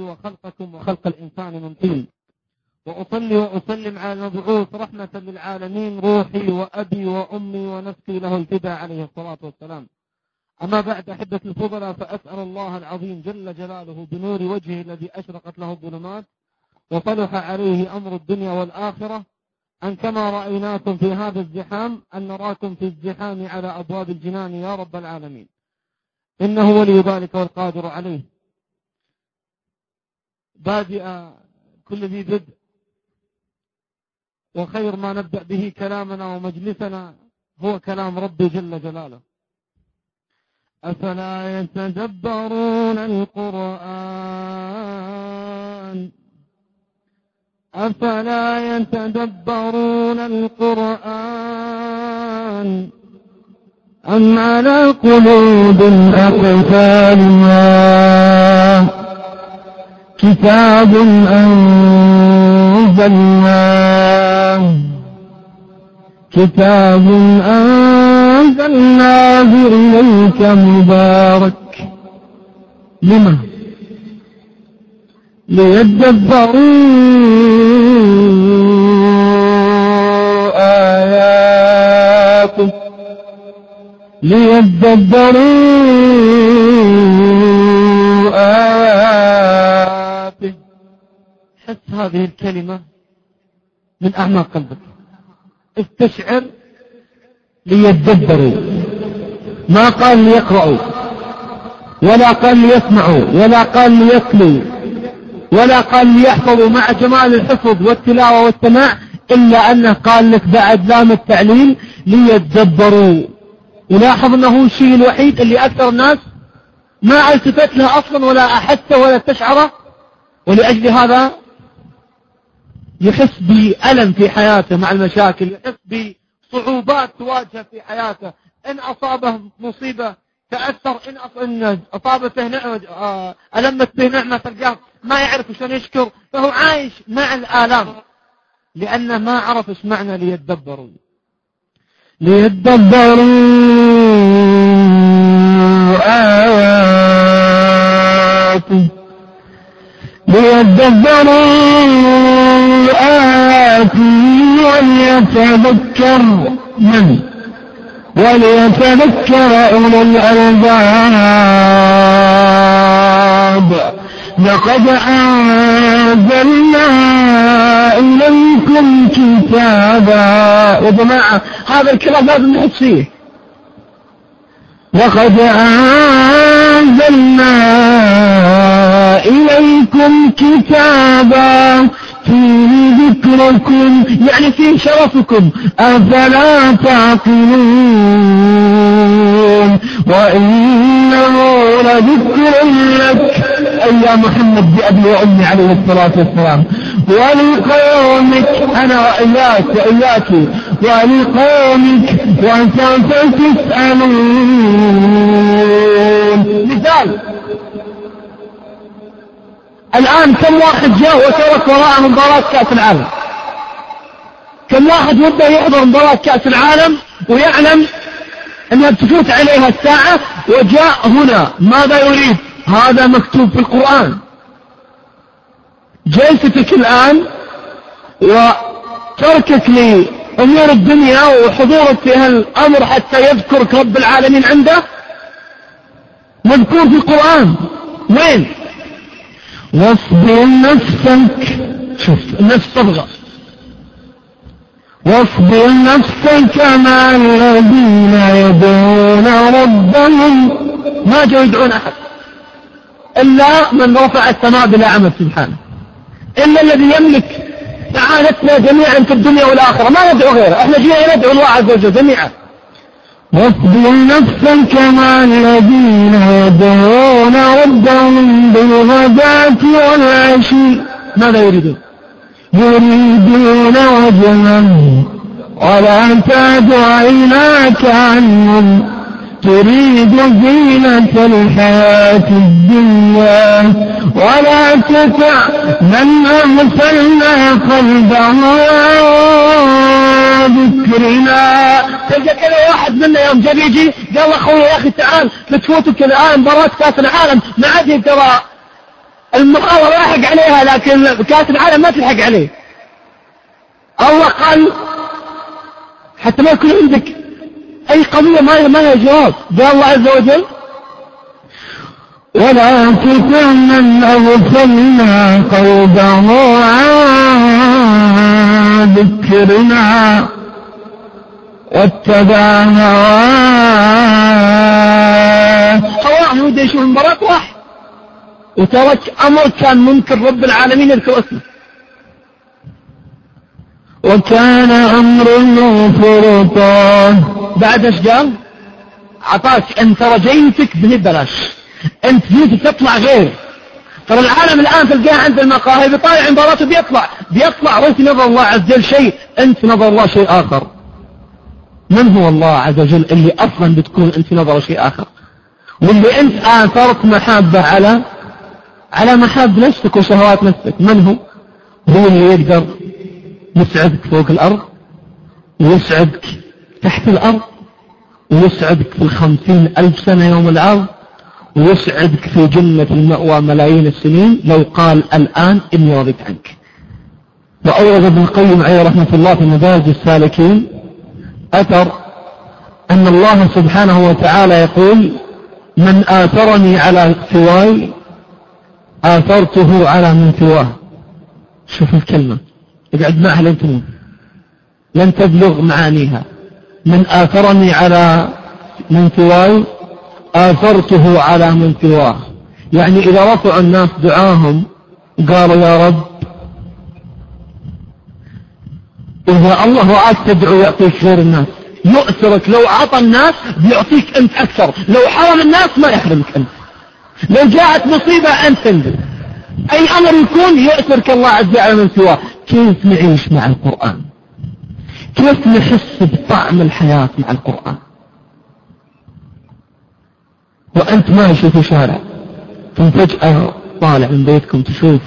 وخلقكم وخلق الإنسان من طين. وأصلي وأسلم على المبعوث رحمة للعالمين روحي وأبي وأمي ونفسي له الفداء عليه الصلاة والسلام. أما بعد أحبة الفضلاء فأسأل الله العظيم جل جلاله بنور وجهه الذي أشرقت له الظلمات وصلح عليه أمر الدنيا والآخرة أن كما رأيناكم في هذا الزحام أن نراكم في الزحام على أبواب الجنان يا رب العالمين. إنه ولي ذلك والقادر عليه. بادئ كل ذي بدء وخير ما نبدأ به كلامنا ومجلسنا هو كلام ربي جل جلاله. أفلا يتدبرون القرآن؟ أفلا يتدبرون القرآن؟ أم على قلوب أقفالها كتاب أنزلناه. كتاب أنزلناه إليك مبارك. لما؟ ليدبروا آياته ليدبروا حس هذه الكلمة من أعماق قلبك. استشعر ليدبروا ما قال ليقرأوا ولا قال ليسمعوا ولا قال ليتلوا ولا قال ليحفظوا مع جمال الحفظ والتلاوة والسماع إلا أنه قال لك بعد لام التعليل ليتدبروا. ولاحظ أنه هو الشيء الوحيد اللي أكثر الناس ما التفت له أصلا ولا أحسه ولا استشعره ولأجل هذا يحس بألم في حياته مع المشاكل يحس بصعوبات تواجهه في حياته. إن أصابه مصيبة تأثر إن أصابته نعمة آه، ألمت به نعمة تلقاه ما يعرف شلون يشكر فهو عايش مع الآلام. لأنه ما عرف إيش معنى ليتدبروا ليتدبروا آياته ليتدبروا آياته وليتذكر من؟ وليتذكر أولو الألباب. لقد أنزلنا إليكم كتابا. يا جماعة هذا الكلام لازم نحس فيه لقد أنزلنا إليكم كتابا. فيه ذكركم يعني فيه شرفكم. أفلا تعقلون؟ وإنه لذكر لك. أي يا محمد بأبي وأمي عليه الصلاة والسلام. ولقومك أنا وإياك وإياك. ولقومك وسوف تسألون. مثال. الآن كم واحد جاء وترك وراءه مباراة كأس العالم؟ كم واحد وده يحضر مباراة كأس العالم ويعلم أنها تفوت عليها الساعة وجاء هنا؟ ماذا يريد؟ هذا مكتوب في القرآن. جلستك الآن وتركك لأمور الدنيا وحضورك في هالأمر حتى يذكرك رب العالمين عنده؟ مذكور في القرآن. وين؟ واصبر نفسك. شوف النفس تبغى. واصبر نفسك مع الذين يدعون ربهم. ما جو يدعون أحد. إلا من رفع السماء بلا عمل سبحانه. إلا الذي يملك سعادتنا جميعا في الدنيا والآخرة. ما ندعو غيره. إحنا جينا ندعو الله عز وجل جميعا. واصبر نفسك مع الذين يدعون ربهم بالغداة والعشي. ماذا يريدون؟ يريدون وجهه ولا تعد عيناك عنهم تريد زينة الحياة الدنيا ولا تطع من أغفلنا قلبه ذكرنا تلقى كذا واحد منا يوم جاب يجي قال أخوي يا أخي تعال بتفوتك الآن مباراة كأس العالم ما عاد يقدر المقاومة لاحق عليها لكن كأس العالم ما تلحق عليه. الله قال حتى ما يكون عندك. أي قضية ما ما لها جواب. قال الله عز وجل ولا تكن من أغفلنا قلبه عن ذكرنا واتبع هواه هواه يريد يشوف المباراة واحد. وترك أمر كان ممكن رب العالمين يذكر اسمه. وكان أمر فرطا بعد إيش قال؟ عطاك أنت رجيتك ببلاش أنت جيت تطلع غير. ترى العالم الآن تلقاه عند المقاهي بيطالع مباراته بيطلع بيطلع وأنت نظر الله عز وجل شيء أنت نظر الله شيء آخر. من هو الله عز وجل اللي أصلا بتكون أنت نظر شيء آخر؟ واللي أنت آثرت محبة على على محب نفسك وشهوات نفسك. من هو؟ هو اللي يقدر يسعدك فوق الأرض ويسعدك تحت الأرض ويسعدك في الخمسين ألف سنة يوم العرض ويسعدك في جنة المأوى ملايين السنين لو قال الآن إني رضيت عنك. وأورد ابن القيم عليه رحمة الله في مدارج السالكين أثر أن الله سبحانه وتعالى يقول من آثرني على سواي آثرته على من سواه. شوف الكلمة. اقعد معها لين تموت لن تبلغ معانيها. من آثرني على من سواي آثرته على من سواه يعني إذا رفعوا الناس دعاهم قالوا يا رب إذا الله رآك تدعو يعطيك غير الناس. يؤثرك. لو أعطى الناس بيعطيك أنت أكثر. لو حرم الناس ما يحرمك أنت. لو جاءت مصيبة أنت تنزل أي أمر يكون يؤثرك الله عز وجل من سواه. كيف نعيش مع القرآن؟ كيف نحس بطعم الحياة مع القرآن؟ وأنت ماشي في شارع ثم فجأة طالع من بيتكم تشوف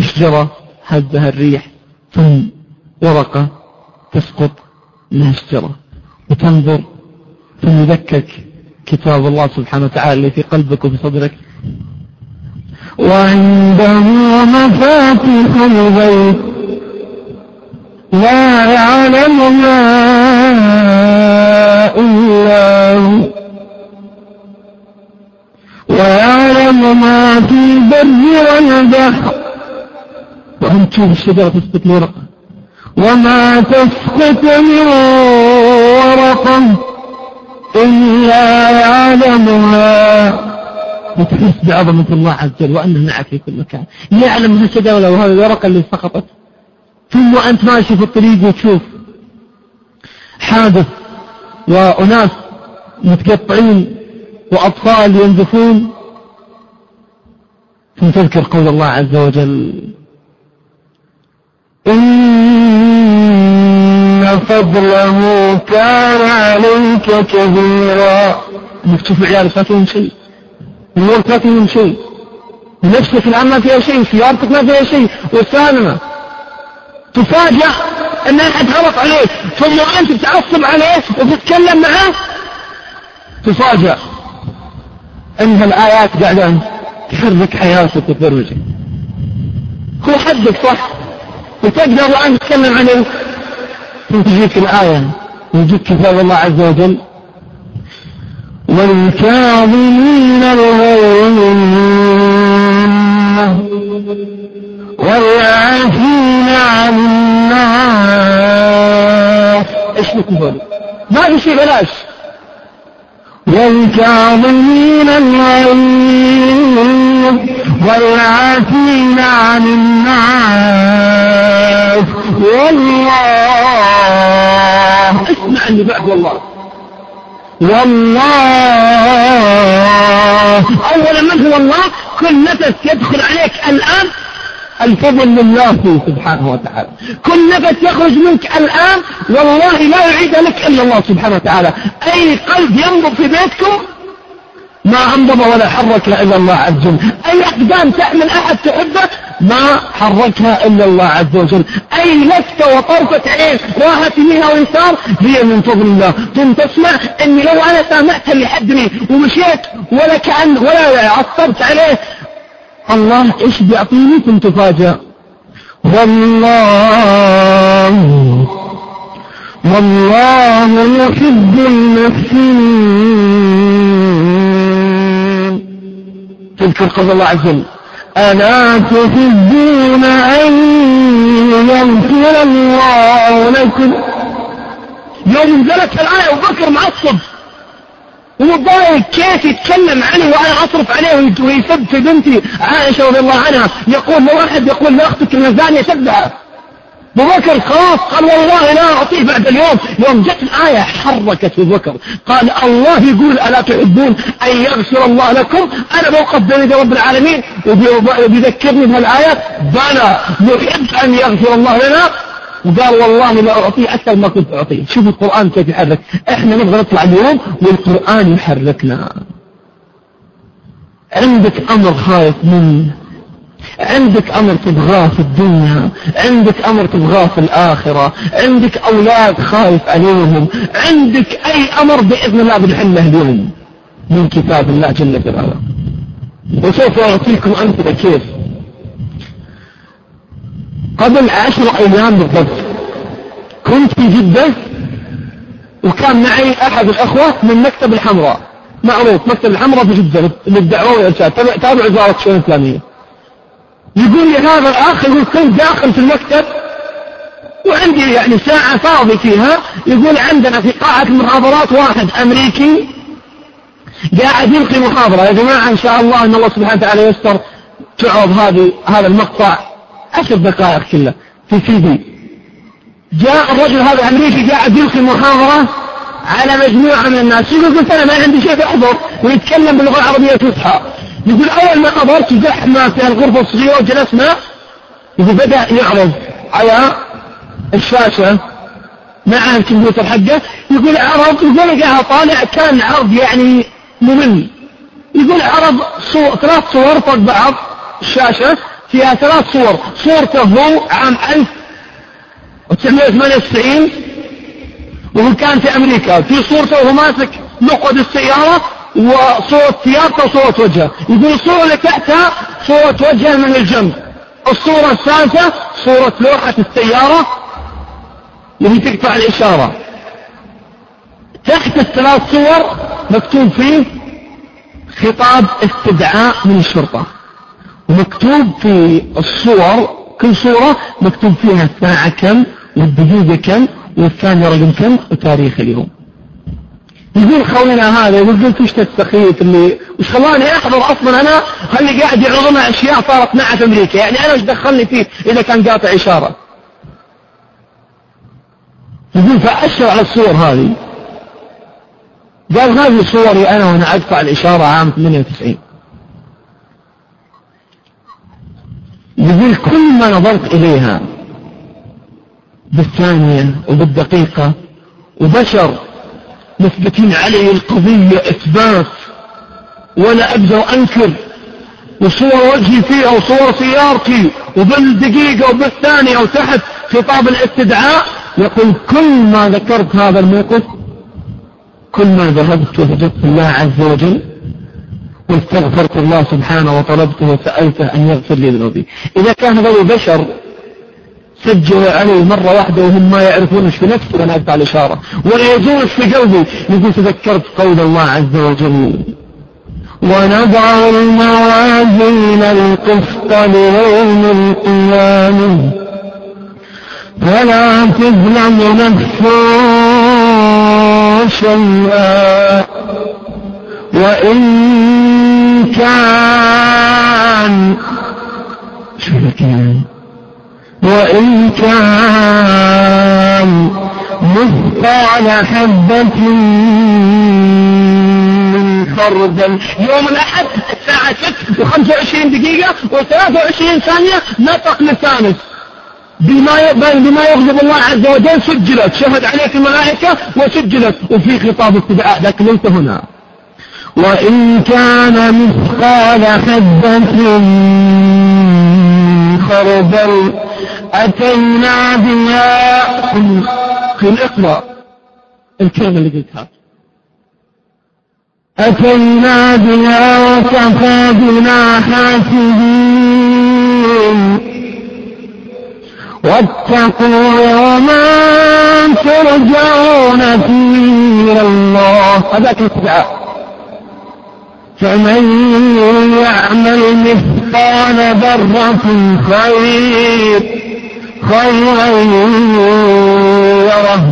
الشجرة هزها الريح ثم ورقة تسقط من الشجرة وتنظر ثم يذكرك كتاب الله سبحانه وتعالى اللي في قلبك وفي صدرك. وعنده مفاتيح الغيب لا يعلمها إلا هو. ويعلم ما في البر والبحر. وأنت تشوف الشجرة تسقط ورقة وما تسقط من ورقة إلا يعلمها. وتحس بعظمة الله عز وجل وأنه معك في كل مكان. يعلم الشجرة وهذه الورقة اللي سقطت. ثم أنت ماشي في الطريق وتشوف حادث وأناس متقطعين وأطفال ينزفون. ثم تذكر قول الله عز وجل إن فضله كان عليك كبيرا. إنك تشوف عيالك ما شيء امورك ما فيهم شيء. نفسك الان ما فيها شيء سيارتك ما فيها شيء وسالمة تفاجأ أن أحد غلط عليك ثم أنت تتعصب عليه وتتكلم معه. تفاجأ أن هالايات قاعدة تحرك حياتك وتبرمجك هو حدك صح؟ وتقدر الآن تتكلم عليه ثم تجيك الآية ويجيك كتاب الله عز وجل والكاظمين الغيظ والعافين عن الناس. إيش لكم ما في شيء بلاش. والكاظمين الغيظ والعافين عن الناس. والله. اسمع اللي بعد والله. والله. اولا من هو الله؟ كل نفس يدخل عليك الآن الفضل لله فيه سبحانه وتعالى. كل نفس يخرج منك الآن والله لا يعيد لك إلا الله سبحانه وتعالى. أي قلب ينبض في بيتكم ما أنبض ولا حركها إلا الله عز وجل. أي أقدام تحمل أحد تحبه؟ ما حركها إلا الله عز وجل. أي لفتة وطرفة عين راحت يمينها ويسار هي من فضل الله. ثم تسمع أني لو أنا سامحت اللي حدني ومشيت ولا كأن ولا عصبت عليه. الله إيش بيعطيني؟ كنت تفاجأ والله والله يحب المحسنين تذكر قول الله عز وجل ألا تحبون أن يغفر الله لكم؟ يوم نزلت الآية وبكر معصب ومتضايق كيف يتكلم عني وأنا أصرف عليه ويسب في بنتي عائشة رضي الله عنها. يقول لو أحد يقول لأختك الزانية سبها ابو بكر خلاص قال والله لا أعطيه بعد اليوم. يوم جت الآية حركت ابو بكر قال الله يقول ألا تحبون أن يغفر الله لكم؟ أنا موقف بين يدي رب العالمين وبيذكرني بهالآية. بلى نحب أن يغفر الله لنا؟ وقال والله لا أعطيه أكثر ما كنت أعطيه. شوف القرآن كيف يحرك. إحنا نبغى نطلع اليوم والقرآن يحركنا. عندك أمر خايف منه عندك أمر تبغاه في الدنيا عندك أمر تبغاه في الآخرة عندك أولاد خايف عليهم عندك أي أمر بإذن الله بنحله اليوم من كتاب الله جل جلاله وسوف أعطيكم أمثلة كيف. قبل عشر أيام بالضبط كنت في جدة وكان معي أحد الأخوة من مكتب الحمراء. معروف مكتب الحمراء في جدة للدعوة والإرشاد. تابع وزارة الشؤون الإسلامية يقول لي هذا الأخ يقول كنت داخل في المكتب؟ وعندي يعني ساعة فاضي فيها. يقول عندنا في قاعة المحاضرات واحد أمريكي قاعد يلقي محاضرة. يا جماعة إن شاء الله أن الله سبحانه وتعالى يستر تعرض هذه هذا المقطع عشر دقائق كله في سي دي جاء الرجل هذا الأمريكي قاعد يلقي محاضرة على مجموعة من الناس. يقول قلت أنا ما عندي شيء أحضر. ويتكلم باللغة العربية الفصحى. يقول أول ما حضرت زحمة في الغرفة الصغيرة وجلسنا يقول بدأ يعرض. على الشاشة مع الكمبيوتر حقه. يقول عرض. يقول قاعد طالع كان عرض يعني ممل. يقول عرض صور ثلاث صور فوق بعض. الشاشة فيها ثلاث صور. صورته هو عام 1998 وهو كان في أمريكا. في صورته وهو ماسك مقعد السيارة. وصورة ثيابته وصورة وجهه يقول الصورة اللي تحتها صورة وجهه من الجنب. الصورة الثالثة صورة لوحة السيارة اللي تقطع الإشارة. تحت الثلاث صور مكتوب فيه خطاب استدعاء من الشرطة. ومكتوب في الصور كل صورة مكتوب فيها الساعة كم والدقيقة كم والثانية رقم كم وتاريخ اليوم. يقول خوينا هذا يقول قلت وش السخيف اللي وش خلاني أحضر أصلا أنا؟ خلي قاعد يعرضنا أشياء صارت معه في أمريكا. يعني أنا وش دخلني فيه إذا كان قاطع إشارة؟ يقول فاشر على الصور هذه. قال هذه صوري أنا وأنا أقطع الإشارة عام 98 يقول كل ما نظرت إليها بالثانية وبالدقيقة وبشر مثبتين علي القضية إثبات. ولا أقدر أنكر. وصور وجهي فيها وصور سيارتي. وبالدقيقة وبالثانية وتحت خطاب الاستدعاء. يقول كل ما ذكرت هذا الموقف كل ما ذهبت ووجدت الله عز وجل واستغفرت الله سبحانه وطلبته وسألته أن يغفر لي ذنوبي. إذا كان هذول بشر سجلوا علي مرة واحدة وهم ما يعرفون إيش في نفسي وأنا أقطع الإشارة. ولا يزول في قلبي يقول تذكرت قول الله عز وجل. ونضع الموازين القسط ليوم القيامة. فلا تظلم نفس شيئا. وإن كان شو وإن كان مثقال حبة من خردل. يوم الأحد الساعة 6 و25 دقيقة و23 ثانية نطق لسانك. بما بما يغضب الله عز وجل سجلت. شهد عليك الملائكة وسجلت. وفي خطاب استدعاء لكن ليس هنا. وإن كان مثقال حبة خردل أتينا بها. في الإقرأ الكلمة اللي قلتها. أتينا بها وكفى بنا حاسبين واتقوا يوما ترجعون فيه إلى الله. هذاك الدعاء فمن يعمل مثقال ذرة خير خيرا. يره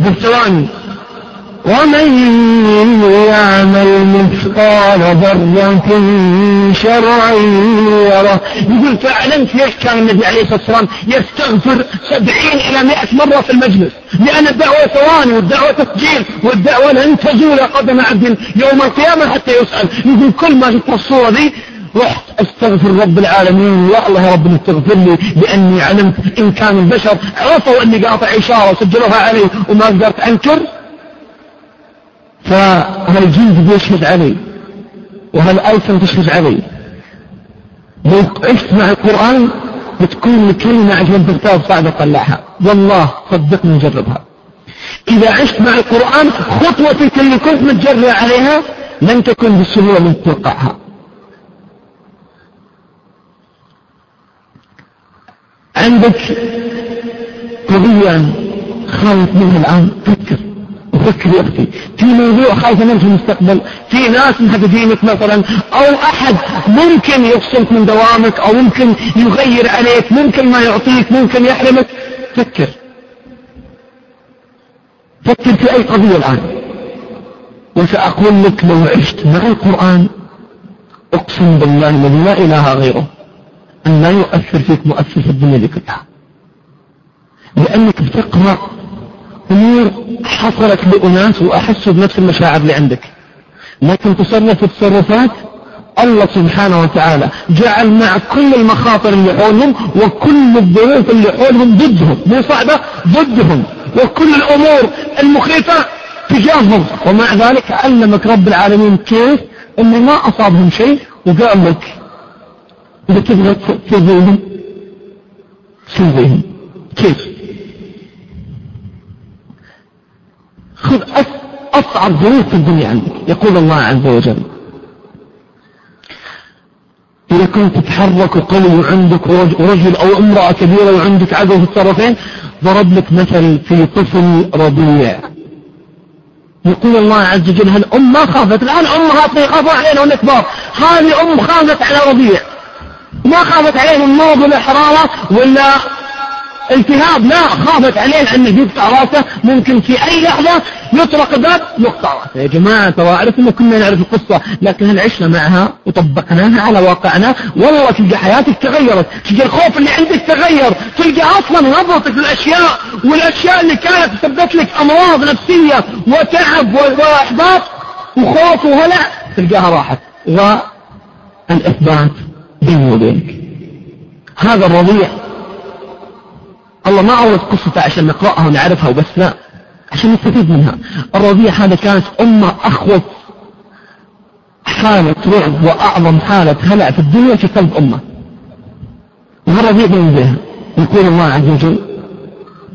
بالثواني ومن يعمل مثقال ذرة شرعا يره. يقول فأعلمت ليش كان النبي عليه الصلاة والسلام يستغفر سبعين إلى مئة مرة في المجلس؟ لأن الدعوة ثواني والدعوة تسجيل والدعوة لن تزول قدم عبد يوم القيامة حتى يسأل. يقول كل ما شفت الصورة دي رحت أستغفر رب العالمين يا الله يا رب استغفر لي لأني علمت إن كان البشر عرفوا أني قاطع إشارة وسجلوها علي وما قدرت أنكر. فهالجلد بيشهد علي؟ وهالألسن تشهد علي؟ لو عشت مع القرآن بتكون الكلمة عشان تغتاب صعب تطلعها والله صدقني جربها إذا عشت مع القرآن خطوتك اللي كنت متجرع عليها لن تكون بالسهولة من توقعها عندك قضية خايف منها الآن؟ فكر. وفكر يا أختي. في موضوع خايفة منه في المستقبل. في ناس محددينك مثلا أو أحد ممكن يفصلك من دوامك أو ممكن يغير عليك ممكن ما يعطيك ممكن يحرمك. فكر. فكر في أي قضية الآن. وسأقول لك لو عشت مع القرآن أقسم بالله الذي لا إله غيره. أن لا يؤثر فيك مؤثر في الدنيا دي كلها لأنك بتقرأ أمور حصلت لأناس وأحسوا بنفس المشاعر اللي عندك. لكن تصرف تصرفات الله سبحانه وتعالى جعل مع كل المخاطر اللي حولهم وكل الظروف اللي حولهم ضدهم. مو صعبة؟ ضدهم. وكل الأمور المخيفة تجاههم. ومع ذلك علمك رب العالمين كيف؟ انه ما أصابهم شيء وقال لك تبغى تسويهم سويهم كيف خذ أصعب ظروف في الدنيا عندك يقول الله عز وجل إذا كنت تتحرك وقوي وعندك رجل أو أمرأة كبيرة وعندك عدو في الطرفين ضرب لك مثل في طفل رضيع يقول الله عز وجل هالأم ما خافت الآن أمها يخافوا علينا ونكبر هذه أم خافت على رضيع. ما خافت عليه من مرض ولا حرارة ولا التهاب؟ لا خافت عليه لأنه يقطع راسه ممكن في أي لحظة يطرق الباب يقطع راسه يا جماعة ترى أعرف إن كنا نعرف القصة لكن هل عشنا معها وطبقناها على واقعنا؟ والله تلقى حياتك تغيرت تلقى الخوف اللي عندك تغير تلقى أصلا نظرتك للأشياء والأشياء اللي كانت تسبب لك أمراض نفسية وتعب وإحباط وخوف وهلع تلقاها راحت. والإثبات بيني وبينك. هذا الرضيع. الله ما أورد قصته عشان نقرأها ونعرفها وبس لا. عشان نستفيد منها. الرضيع هذا كانت أمة أخوف حالة رعب وأعظم حالة هلع في الدنيا في قلب أمة. وهالرضيع بينزلها يقول الله عز وجل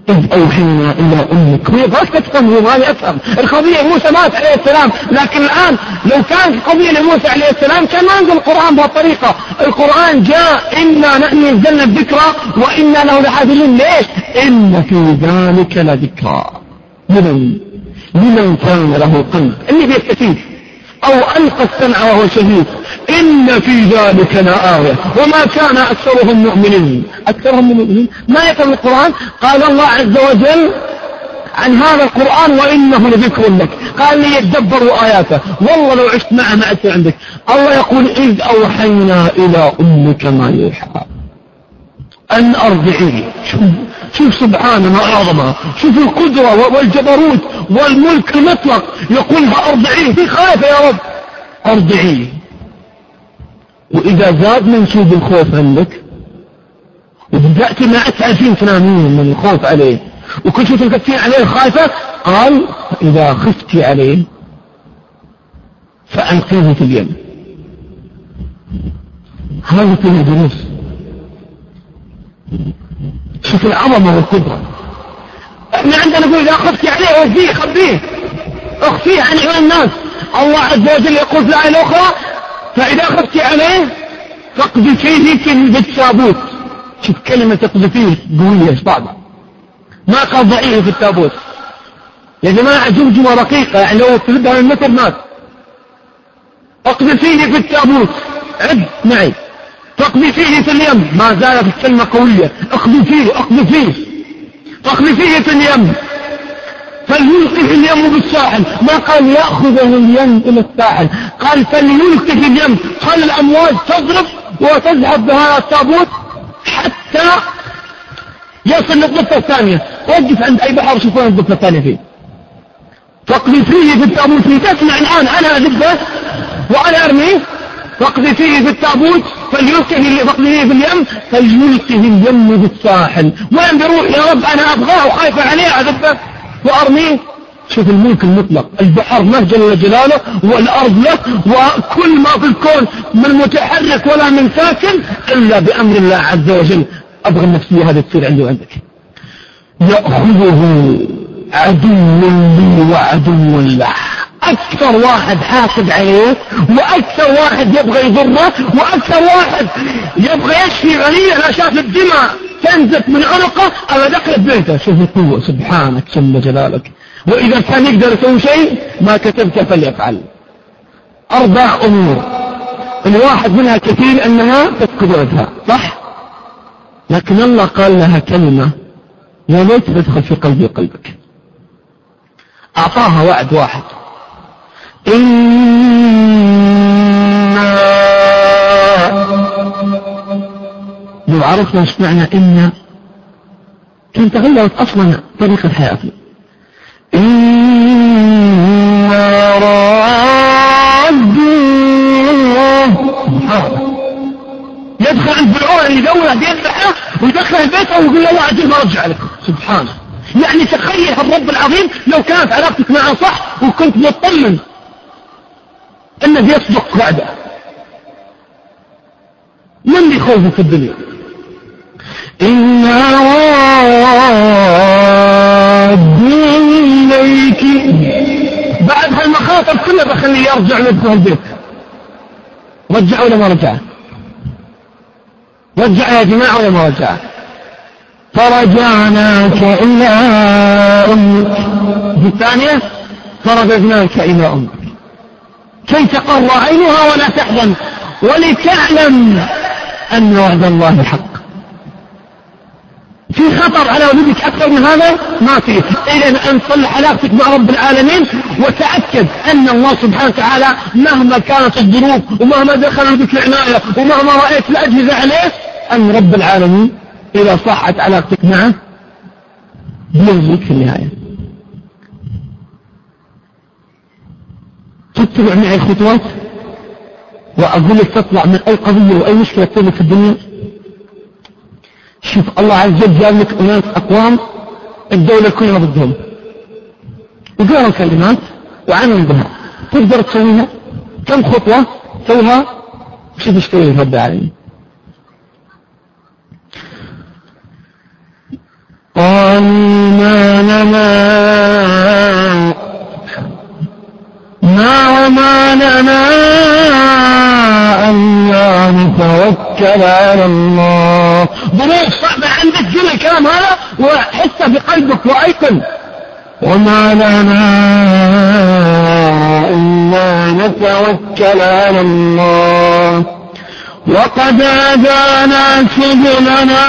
إذ أوحينا إلى أمك. بس تفهم ما يفهم القضية موسى مات عليه السلام. لكن الآن لو كانت القضية لموسى عليه السلام كان ما أنزل القرآن بهالطريقة. القرآن جاء إنا نحن نزلنا الذكرى وإنا له لحافظين ليش؟ إن في ذلك لذكرى. لمن؟ لمن كان له قلب. اللي بيستفيد. أو ألقى السمع وهو شهيد. إن في ذلك لآية. وما كان أكثرهم مؤمنين. أكثرهم مؤمنين. ما يفهم القرآن؟ قال الله عز وجل عن هذا القرآن وإنه لذكر لك. قال لي يتدبروا آياته. والله لو عشت معه ما عشت عندك. الله يقول إذ أوحينا إلى أمك ما يوحى. أن أرضعيه شوف, سبحانه ما أعظمها شوف القدرة والجبروت والملك المطلق. يقولها أرضعيه. في خايفة يا رب. أرضعيه. وإذا زاد منسوب الخوف عندك وبدأت ما تعرفين تنامين من الخوف عليه وكنت تكفين عليه خايفة قال إذا خفت عليه في اليم. هذه كلها دروس شوف العظمة والقدرة. إحنا عندنا نقول إذا خفتي عليه وفيه خبيه. أخفيه عن عيون الناس. الله عز وجل يقول في الآية الأخرى فإذا خفت عليه فاقذفيه بالتابوت شوف كلمة تقذفيه قوية صعبة ما قال ضعيه في التابوت. يا جماعة جمجمة رقيقة يعني لو تردها من متر مات. اقذفيه في التابوت. عد معي. فاقذفيه في اليم. ما زالت الكلمة قوية. اقذفيه اقذفيه فاقذفيه في اليم. فليلقه اليم بالساحل. ما قال يأخذه اليم إلى الساحل. قال فليلقه اليم. قال الأمواج تضرب وتذهب بهذا التابوت حتى يصل للضفة الثانية. وقف عند أي بحر شوفون الضفة الثانية فيه. فاقذفيه في التابوت تسمع الآن أنا أذبه وأنا أرميه فاقذفيه في التابوت فليلقه فاقذفيه في اليم فليلقه اليم بالساحل. وين بيروح يا رب؟ أنا أبغاه وخايف عليه أذبه وأرميه. شوف الملك المطلق البحر ما جل جلاله والأرض له وكل ما في الكون من متحرك ولا من ساكن إلا بأمر الله عز وجل. أبغى النفسية هذه تصير عندي وعندك. يأخذه عدو لي وعدو له. أكثر واحد حاسد عليه وأكثر واحد يبغى يضره وأكثر واحد يبغى يشفي غنية لا شاف الدماء. تنزف من عنقه أنا دخل بيته. شوف القوة. سبحانك جل جلالك. وإذا كان يقدر يسوي شيء ما كتبت فليفعل. أربع أمور. الواحد منها كثير أنها تذكرتها صح؟ لكن الله قال لها كلمة. يا ليت تدخل في قلبي وقلبك أعطاها وعد واحد. إنا لو عرفنا إيش معنى إنا كان تغيرت أصلا طريقة حياتنا إنا رادوه يدخل عند فرعون يدور يذبحه ويدخل بيته ويقول الله عجل ما رجع لك. سبحانه يعني تخيل الرب العظيم لو كانت علاقتك معه صح وكنت مطمن. انه يصدق بعده. من بيخوفك في الدنيا؟ إنا رادين إليك. بعد هالمخاطر كلها بخليه يرجع لابن البيت. رجع ولا ما رجع؟ رجع يا جماعة ولا ما رجع؟ فرجعناك إلى أمك. الثانية فرددناك إلى أمك. كي تقر عينها ولا تحزن. ولتعلم أن وعد الله حق. في خطر على ولدك أكثر من هذا؟ ما في. إذا أن تصلح علاقتك مع رب العالمين وتأكد أن الله سبحانه وتعالى مهما كانت الظروف ومهما دخل بك العناية ومهما رأيت الأجهزة عليه أن رب العالمين إذا صحت علاقتك معه بيرزقك في النهاية. تتبع معي الخطوات وأقول لك تطلع من أي قضية وأي مشكلة تصير في الدنيا. شوف الله عز وجل جاب لك أناس أقوام الدولة كلها ضدهم. وقالوا كلمات وعملوا بها. تقدر تسويها؟ كم خطوة سوها شوف إيش تسوي رب العالمين قالوا ما لنا ما وما لنا أن نتوكل على الله ظروف صعبة عندك جل الكلام هذا وحسه في قلبك وأيقن. وما لنا إلا نتوكل على الله وقد هدانا سبلنا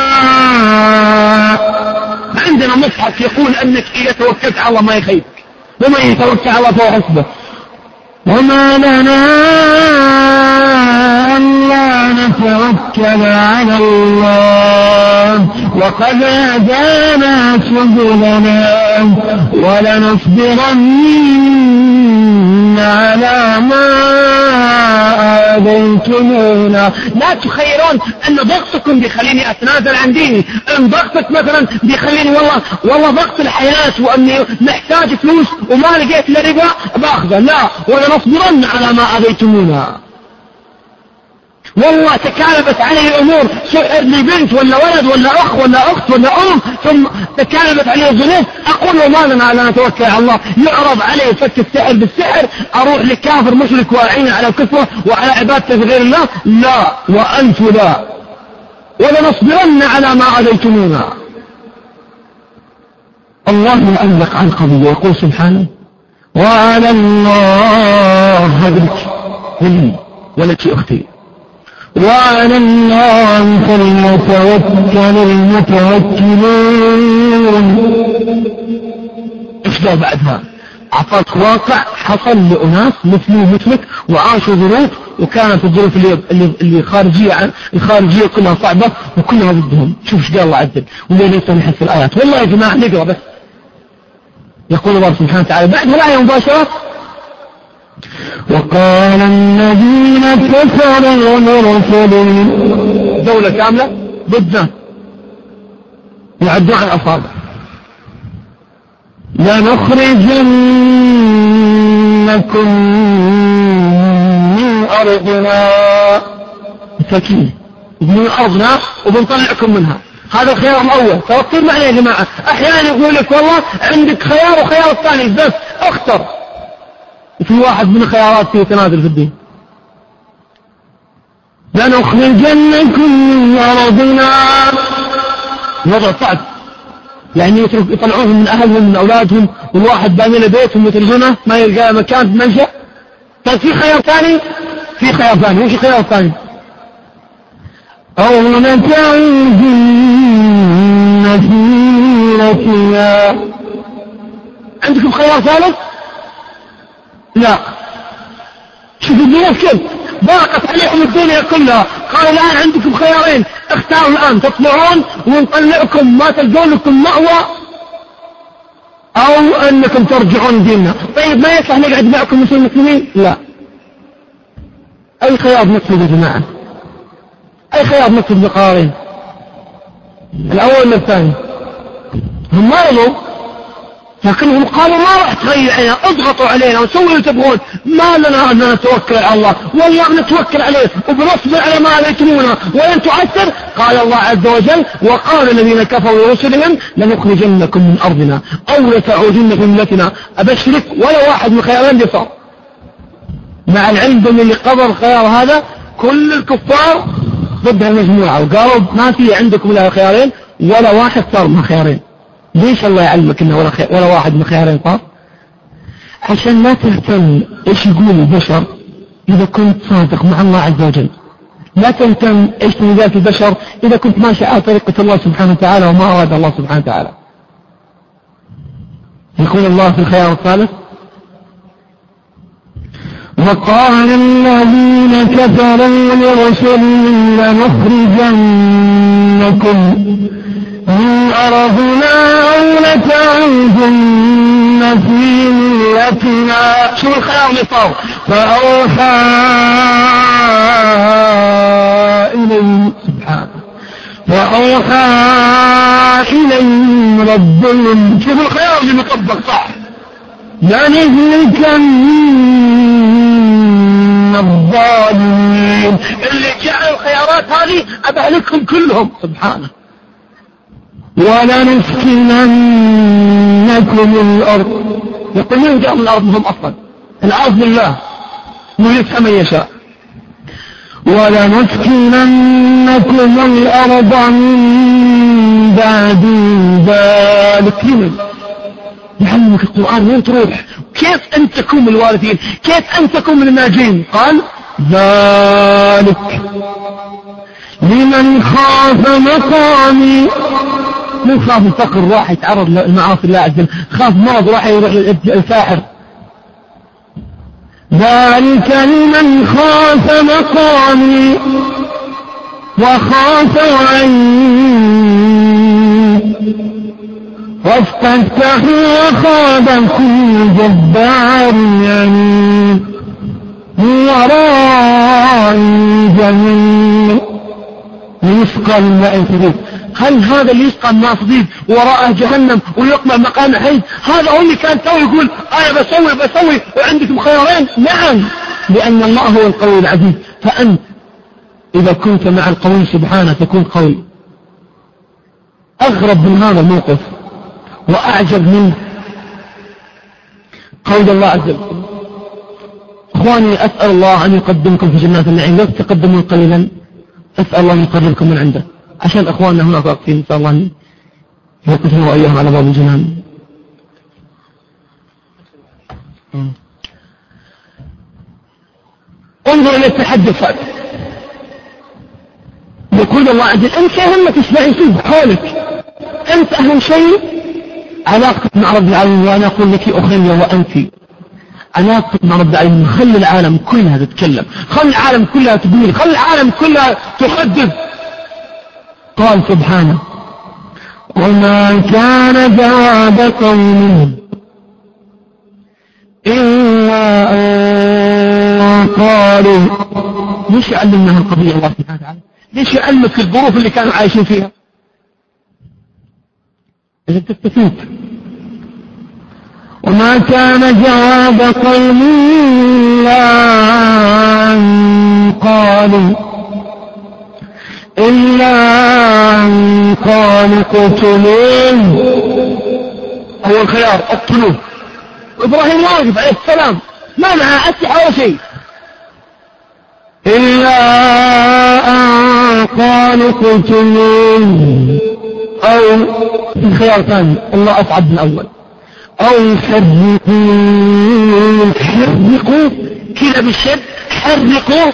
عندنا مصحف يقول أنك إذا توكلت على الله ما يخيبك ومن يتوكل على الله فهو حسبه وما لنا ألا نتوكل على الله. وقد هدانا سبلنا ولنصبرن على ما آذيتمونا. لا تخيرون أن ضغطكم بيخليني أتنازل عن ديني. أن ضغطك مثلا بيخليني والله والله ضغط الحياة وأني محتاج فلوس وما لقيت إلا ربا باخذه لا ولنصبرن على ما آذيتمونا. والله تكالبت عليه الأمور سحر لي بنت ولا ولد ولا أخ ولا أخت ولا أم ثم تكالبت عليه الظروف أقول له ما لنا لا نتوكل على الله؟ يعرض عليه فك السحر بالسحر أروح لكافر مشرك وأعين على كفره وعلى عبادته غير الله؟ لا وأنت لا. ولنصبرن على ما عليتمونا الله يعلق عن قضية. يقول سبحانه وعلى الله ولي ولك أختي. وعلى الله فليتوكل المتوكلون. إيش قال بعدها أعطاك واقع حصل لأناس مثلي ومثلك وعاشوا ظروف وكانت الظروف اللي اللي, خارجية الخارجيه كلها صعبة وكلها ضدهم. شوف إيش قال الله عز وجل. وليه ليس نحس الآيات؟ والله يا جماعة نقرأ بس. يقول الله سبحانه وتعالى بعد الآية مباشرة وقال الذين كفروا لرسلهم دولة كاملة ضدنا. يعدوا عن الأصابع لنخرجنكم من أرضنا. سكين من أرضنا وبنطلعكم منها. هذا الخيار الأول. توكل معنا يا جماعة. أحيانا يقول لك والله عندك خيار وخيار الثاني. بس اختر. في واحد من الخيارات فيه تنازل في الدين. لنخرجنكم من أرضنا وضع صعب يعني يترك يطلعوهم من أهلهم من أولادهم والواحد باني له بيتهم يتركونه ما يلقى مكان في منشأ. طيب في خيار ثاني؟ في خيار ثاني. وش الخيار الثاني؟ أو نتعوذن في عندكم خيار ثالث؟ لا. شوف الظروف كيف؟ ضاقت عليهم الدنيا كلها. قال الآن عندكم خيارين. اختاروا الآن. تطلعون ونطلعكم. ما تلقون لكم مأوى أو أنكم ترجعون ديننا. طيب ما يصلح نقعد معكم مثل المسلمين لا. أي خيار نطلب يا جماعة؟ أي خيار نكتب بقرارين الأول من الثاني هم ما رضوا لكنهم قالوا ما راح تغير علينا أضغطوا علينا وسووا اللي تبغون. ما لنا أن نتوكل على الله. والله نتوكل عليه. وبنصبر على ما عليتمونا ولن تعثر قال الله عز وجل وقال الذين كفروا لرسلهم لنخرجنكم من أرضنا أو لتعودن في ملتنا. أبشرك ولا واحد من خيارين يصار مع العلم بأن اللي قبل الخيار هذا كل الكفار ضد المجموعة. وقالوا ما في عندكم إلا خيارين ولا واحد صار من خيارين. ليش الله يعلمك إنه ولا, ولا واحد من خيارين صار عشان ما تهتم إيش يقول البشر إذا كنت صادق مع الله عز وجل. لا تهتم إيش تنزلات البشر إذا كنت ماشي على طريقة الله سبحانه وتعالى وما أراد الله سبحانه وتعالى. يقول الله في الخيار الثالث وقال الذين كفروا لرسلهم لنخرجنكم من أرضنا أو لتعودن في ملتنا؟ لطاو فأوحى إليهم سبحانه وأوحى إليهم ربهم. شوف الخيار اللي مطبق صح؟ لنهلكن الظالمين. اللي جعل الخيارات هذه أبهلكهم كلهم. سبحانه ولنسكننكم الأرض. يقول من جاء الأرض هم أصلا الأرض لله. ملكها من يشاء. ولنسكننكم الأرض من بعد ذلك. لمن؟ يعلمك القرآن وين تروح؟ كيف أن تكون الوارثين؟ كيف أن تكون من الناجين؟ قال ذلك. لمن خاف مقامي من خاف الفقر راح يتعرض للمعاصي الله عز وجل. خاف مرض راح يروح للساحر ذلك لمن خاف مقامي وخاف عيني. واستفتحوا وخاب كل جبار يعني وراء جميل. يسقى من ماء صديق هل هذا اللي يسقى ماء صديق وراءه جهنم ويقمع مقام حي هذا هو اللي كان تو يقول أنا بسوي بسوي وعندكم خيارين؟ نعم. لأن الله هو القوي العزيز. فأنت إذا كنت مع القوي سبحانه تكون قوي. أغرب من هذا الموقف وأعجب منه قول الله عز وجل. إخواني أسأل الله أن يقدمكم في جنات النعيم. لو تقدمون قليلا. أسأل الله أن يقربكم من عنده. عشان إخواننا هناك واقفين نسأل الله أن يوقفنا وإياهم على باب الجنان. انظر إلى التحدثات. يقول الله عز وجل أنت يهمك إيش يصير حولك. أنت أهم شيء علاقتك مع رب العالمين وأنا أقول لك أخرى وأنت علاقتك مع رب العالمين. خلي العالم كلها تتكلم خلي العالم كلها تقول خلي العالم كلها تحدث. قال سبحانه وما كان جواب قومه إلا أن قالوا ليش يعلمنا القضية الله سبحانه وتعالى؟ ليش يعلمك الظروف اللي كانوا عايشين فيها؟ إذا تستفيد وما كان جواب قوم إلا أن قالوا إلا أن قالوا قتلوه هو الخيار اقتلوه. إبراهيم واقف عليه السلام. ما معه أسلحة ولا شيء. إلا أن قالوا قتلوه أو الخيار ثاني الله أصعب من الأول أو يحرقوا حرقوا كذا بالشد حرقوا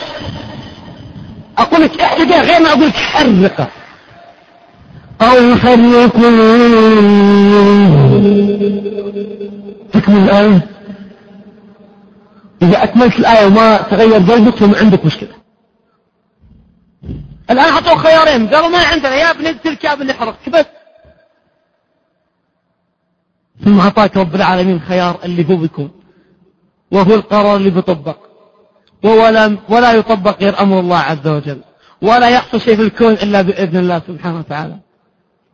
أقول لك احرقه غير ما أقول لك حرقه أو يحرقوا تكمل الآية إذا أكملت الآية وما تغير قلبك فما عندك مشكلة. الآن أعطوا خيارين. قالوا ما عندنا يا بنقتلك يا بنحرقك بس ثم أعطاك رب العالمين خيار اللي هو بكم وهو القرار اللي بيطبق. ولا, ولا يطبق غير أمر الله عز وجل. ولا يحصل شيء في الكون إلا بإذن الله سبحانه وتعالى.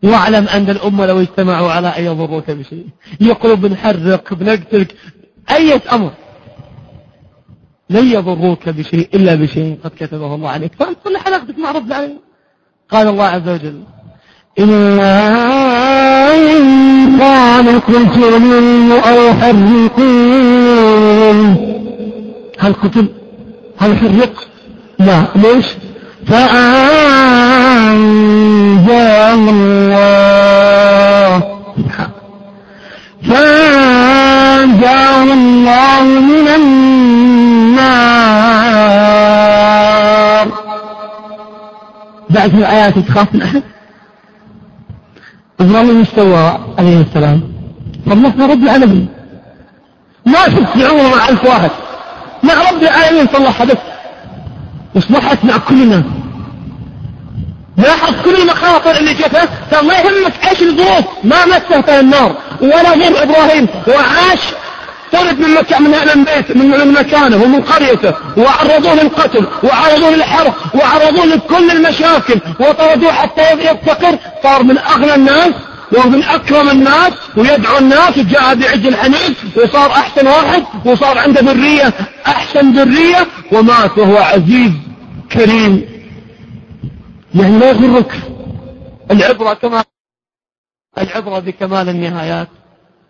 واعلم أن الأمة لو اجتمعوا على أن يضروك بشيء. يقولوا بنحرق بنقتلك أي أمر. لن يضروك بشيء إلا بشيء قد كتبه الله عليك. فأنت صلح علاقتك مع رب العالمين قال الله عز وجل إلا إن قال قتلوا أو حرقون هل قتل هل حرق؟ لا. ليش؟ فأنجاه الله. فأنجاه الله من النار. بعد الآيات تخاف من أحد؟ إبراهيم استوى عليه السلام. صلحنا رب العالمين. ما شفت في عمره مع ألف واحد. مع رب العالمين صلحها بس وصلحت مع كل الناس. لاحظ كل المخاطر اللي جته ترى ما يهمك إيش الظروف. ما مسه النار. ولا غير إبراهيم. وعاش طرد من مكان من من من مكانه ومن قريته. وعرضوه للقتل وعرضوه للحرق وعرضوه لكل المشاكل. وطردوه حتى يفتقر صار من أغنى الناس. ومن أكرم الناس ويدعو الناس وجاء بعجل حنيف وصار أحسن واحد وصار عنده ذرية أحسن ذرية ومات وهو عزيز كريم. يعني لا يغرك العبرة كما العبرة بكمال النهايات.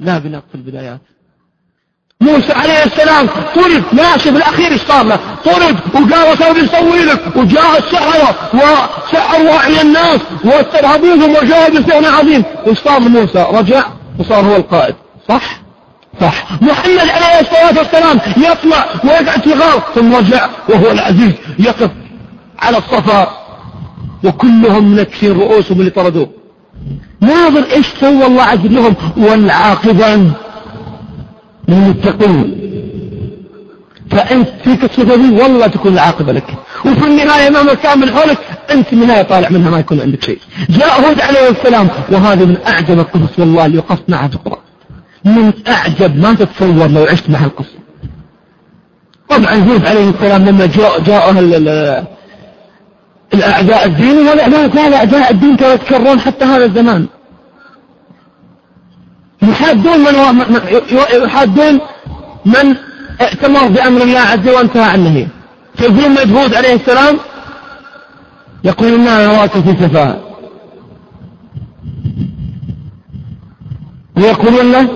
لا بنقص البدايات. موسى عليه السلام طرد ماشي في الأخير إيش صار له طرد وقال سوف يسوي لك وجاء السحرة وسحروا وعي الناس واسترهبوهم وجاء بسحر عظيم. وش صار لموسى رجع وصار هو القائد. صح؟ صح. محمد عليه الصلاة والسلام يطلع ويقعد في غار ثم رجع وهو العزيز يقف على الصفا وكلهم نكسين رؤوسهم اللي طردوه. ناظر إيش سوى الله عز لهم؟ والعاقبة للمتقين. فأنت فيك الصفة دي والله تكون العاقبة لك. وفي النهاية مهما كان من حولك من النهاية طالع منها ما يكون عندك شيء. جاء هود عليه السلام وهذا من أعجب القصص والله اللي وقفت معها في القرآن. من أعجب ما تتصور لو عشت مع القصة. طبعا هود عليه السلام لما جاء جاء الأعداء الدين والأعداء لا أعداء الدين كانوا يتكررون حتى هذا الزمان. يحادون من يحادون من ائتمر بأمر الله عز وجل وانتهى عن نهيه فيقولون مجهود عليه السلام؟ يقول إنا نراك في سفاهة ويقولون له؟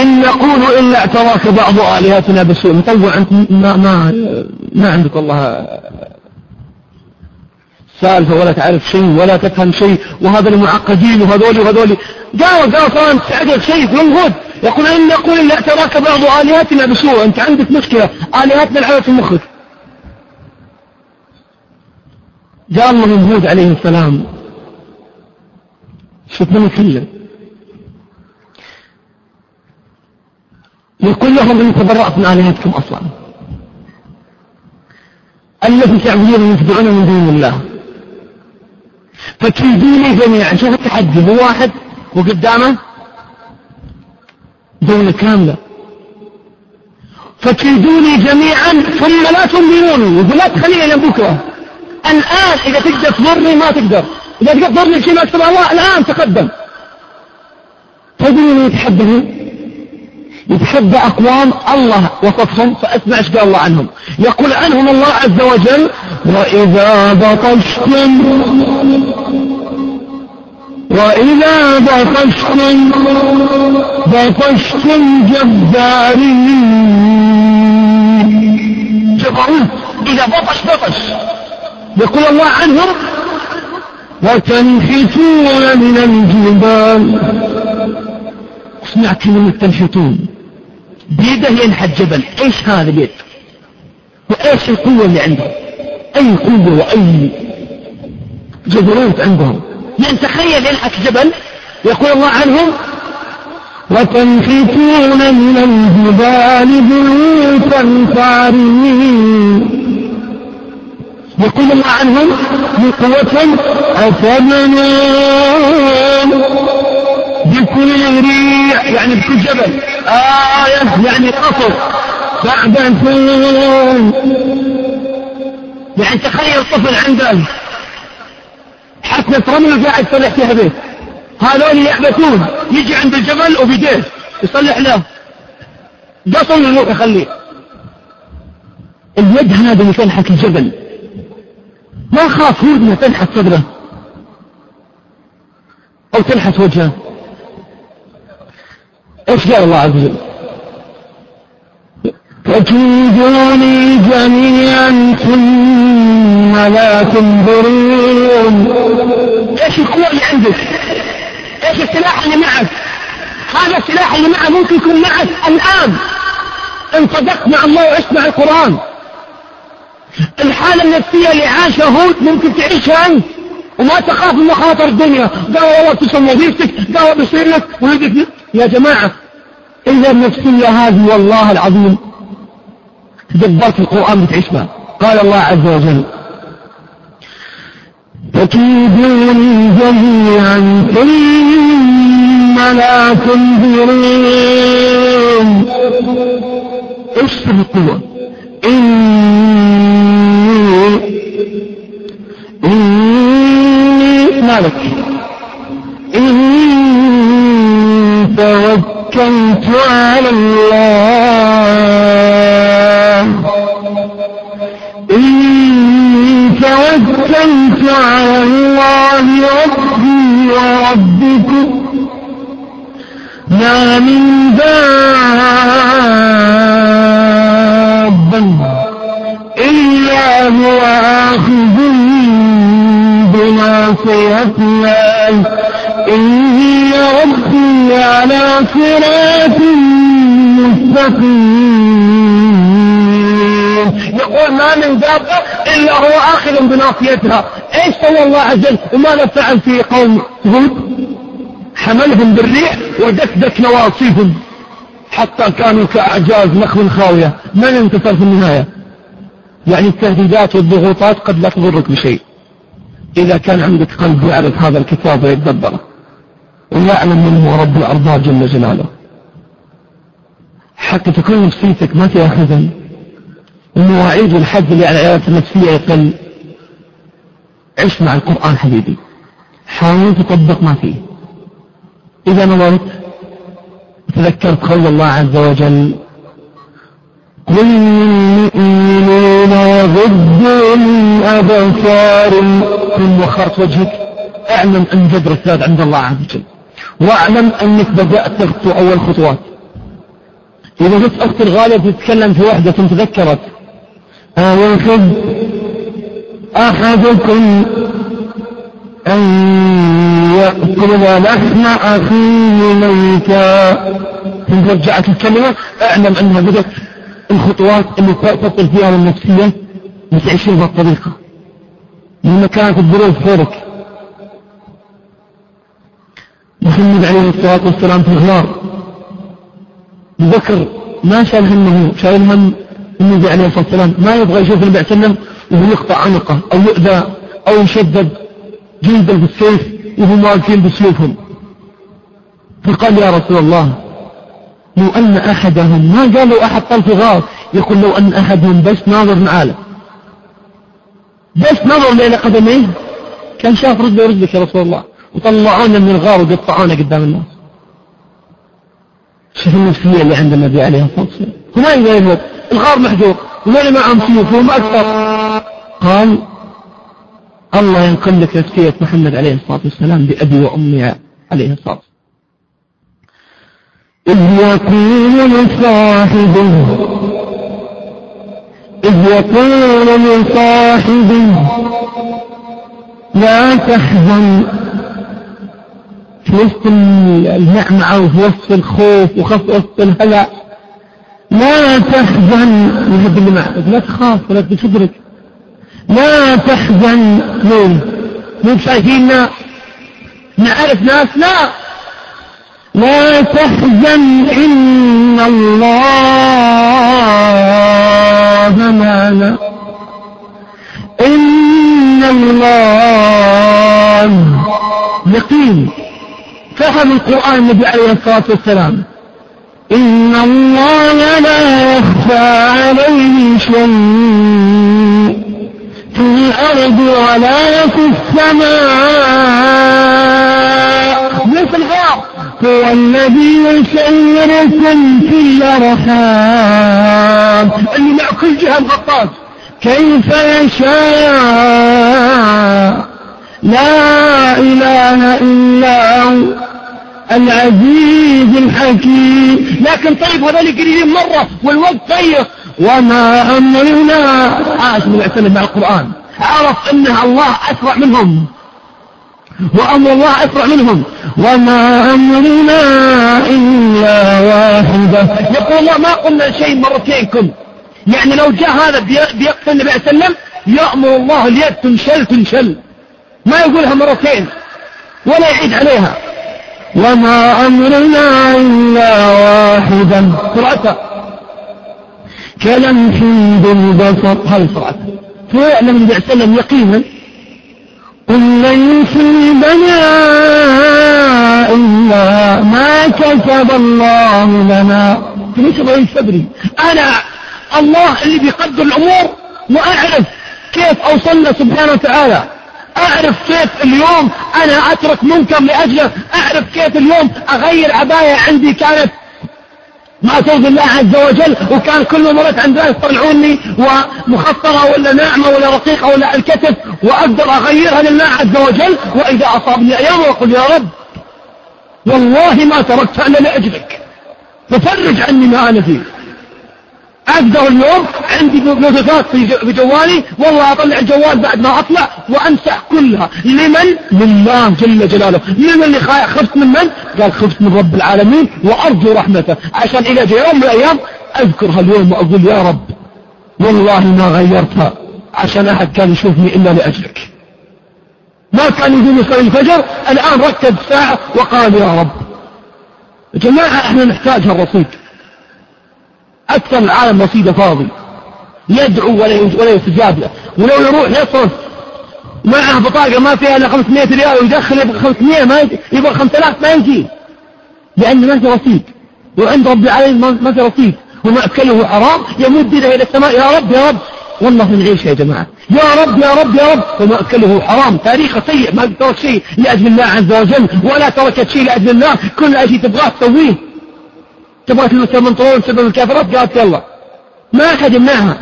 إن نقول إلا اعتراك بعض آلهتنا بسوء. طلبوا أنت ما, ما, ما عندك والله سالفة ولا تعرف شيء ولا تفهم شيء. وهذا المعقدين وهذول وهذول. قال قال صار تعرف شيء موجود يقول إن نقول إلا اعتراك بعض آلهتنا بسوء. أنت عندك مشكلة. آلهتنا العبث في مخك جاء الله هود عليه السلام. شوف كله يقول لهم إن تبرأت من آلهتكم أصلا. التي تعبدون من تدعون من دون الله. فكيدوني جميعا. شوف التحدي هو واحد وقدامه دولة كاملة. فكيدوني جميعا ثم لا تنظروني يقول لا تخليني إلى بكرة. الآن إذا تقدر تضرني ما تقدر. إذا تقدر تضرني بشيء ما أكتب الله الآن تقدم. تدري يتحدثون يتحدى أقوام الله وصفهم فأسمع إيش قال الله عنهم. يقول عنهم الله عز وجل وإذا بطشتم وإذا بطشتم بطشتم جبارين. جبروت إذا بطش بطش. يقول الله عنهم وتنحتون من الجبال. اسمع كلمة تنحتون بيده ينحت جبل. إيش هذا بيد وإيش القوة اللي عنده أي قوة وأي جبروت عندهم؟ يعني تخيل ينحت جبل يقول الله عنهم وتنحتون من الجبال بيوتا فارمين يقول الله عنهم من قوة أفبنون بكل ريع يعني بكل جبل. آية يعني قصر. بعد فون يعني تخيل طفل عنده حفلة رمل قاعد يصلح فيها بيت. هذول يعبثون يجي عند الجبل وبيديه يصلح له. قصر يروح يخليه. اليد هذا اللي تنحت الجبل. ما خاف هود انها تنحت صدره. أو تنحت وجهه. إيش قال الله عز وجل؟ فكيدوني جميعا ثم لا تنظرون. إيش القوة اللي عندك؟ إيش السلاح اللي معك؟ هذا السلاح اللي معه ممكن يكون معك الآن. ان صدقت مع الله وعشت مع القرآن. الحالة النفسية اللي عاشها هود ممكن تعيشها أنت. وما تخاف من مخاطر الدنيا. قال والله تسمى وظيفتك قال بيصير لك ولدك يا جماعة إذا النفسية هذه والله العظيم تدبرت القرآن بتعيشها. قال الله عز وجل فكيدوني جميعا ثم لا تنذرون إيش القوة يقول ما من دابة إلا هو آخذ بناصيتها. إيش سوى الله عز وجل؟ وماذا فعل في قوم هود حملهم بالريح ودكدك نواصيهم. حتى كانوا كأعجاز نخل خاوية. من انتصر في النهاية؟ يعني التهديدات والضغوطات قد لا تضرك بشيء. إذا كان عندك قلب يعرف هذا الكتاب ويتدبره. ويعلم من هو رب الأرباب جل جلاله. حتى تكون نفسيتك ما فيها خزن. المواعيد والحد اللي على العيادات النفسية يقل عش مع القرآن حبيبي حاول تطبق ما فيه. إذا نظرت تذكرت قول الله عز وجل. قل للمؤمنين يغضوا من أبصارهم ثم وخرت وجهك. أعلم أن جبر الثاد عند الله عز وجل. وأعلم أنك بدأت تخطو أول خطوات. إذا جت أخت الغالية تتكلم في وحدة تذكرت. أيحب أحدكم أن يأكل لحم أخيه ميتا. ثم رجعت الكلمة أعلم أنها بدأت الخطوات اللي تصل فيها النفسية بتعيشين بهالطريقة لما كانت الظروف خيرك محمد عليه الصلاة والسلام في الغار بكر ما شال همه شايل هم النبي عليه الصلاة والسلام. ما يبغى يشوف النبي عليه وسلم وهو يقطع عنقه أو يؤذى أو يشدد جلده بالسيف وهم واقفين بسيوفهم فقال يا رسول الله لو أن أحدهم ما قالوا أحد طل في غار يقول لو أن أحدهم بس ناظر معاله بس نظر بين قدميه كان شاف رجله ورجلك يا رسول الله وطلعونا من الغار وقطعونا قدام الناس. شوف النفسية اللي عند النبي عليه الصلاة والسلام يقدر يموت الغار محجور ولا معهم سيوف وهم أكثر. قال الله ينقل لك نفسية محمد عليه الصلاة والسلام بأبي وأمي عليه الصلاة والسلام. إذ يقول لصاحبه إذ يقول لصاحبه لا تحزن. في وسط المعمعة وفي وسط الخوف وخف وسط الهلع. لا تحزن يهب اللي معك لا تخاف ولا تدرك لا تحزن مين مو شايفيننا نعرف ناس لا. لا تحزن إن الله معنا. إن الله يقين. فهم القرآن النبي عليه الصلاة والسلام. إن الله لا يخفى عليه شيء في الأرض ولا في السماء مثل الغار. هو الذي يسيركم في الأرحام. اللي مع كل جهة مغطاة. كيف يشاء؟ لا إله إلا هو العزيز الحكيم. لكن طيب هذول قريبين مرة والوقت ضيق وما أمرنا. عاش من يعتمد مع القرآن؟ عرف أن الله أسرع منهم. وأمر الله أسرع منهم. وما أمرنا إلا واحدة. يقول الله ما قلنا شيء مرتين كن يعني لو جاء هذا بيقتل النبي عليه وسلم يأمر الله اليد تنشل تنشل. ما يقولها مرتين ولا يعيد عليها. وما أمرنا إلا واحدا. سرعتها كلمح بالبصر هذه سرعتها فيعلم النبي عليه وسلم يقينا. قل لن يصيبنا إلا ما كتب الله لنا. ليش ضعيف صدري. أنا الله اللي بيقدر الأمور وأعرف كيف أوصلنا سبحانه وتعالى. أعرف كيف اليوم أنا أترك منكر لأجله؟ أعرف كيف اليوم أغير عباية عندي كانت ترضي الله عز وجل وكان كل ما مرت عند ناس يطلعوني ومخطرة ولا ناعمة ولا رقيقة ولا الكتف وأقدر أغيرها لله عز وجل وإذا أصابني أيام أقول يا رب والله ما تركت أنا لأجلك. ففرج عني ما أنا فيه. أقدر اليوم عندي نوتيفات في جوالي والله أطلع الجوال بعد ما أطلع وأمسح كلها. لمن؟ لله جل جلاله. من اللي خفت من من؟ قال خفت من رب العالمين وأرجو رحمته. عشان إلى يوم من الأيام أذكرها اليوم وأقول يا رب والله ما غيرتها. عشان أحد كان يشوفني إلا لأجلك. ما كان يقول يصلي الفجر الآن ركب ساعة وقال يا رب. جماعة إحنا نحتاج هالرصيد أكثر العالم رصيده فاضي. يدعو ولا ولا يستجاب له. ولو يروح يصرف. معه بطاقة ما فيها إلا 500 ريال ويدخل يبغى 500 ما يبغى 5000 ما يجي لأن ما في رصيد. وعند رب العالمين ما في رصيد. ومأكله حرام يمد يده إلى السماء. يا رب يا رب. والله نعيش يا جماعة. يا رب يا رب يا رب. ومأكله حرام. تاريخه سيء. ما ترك شيء لأجل الله عز وجل. ولا تركت شيء لأجل الله. كل شيء تبغاه تسويه. تبغى تلبس المنطلون سبب الكافرات؟ قالت يلا. ما أحد يمنعها.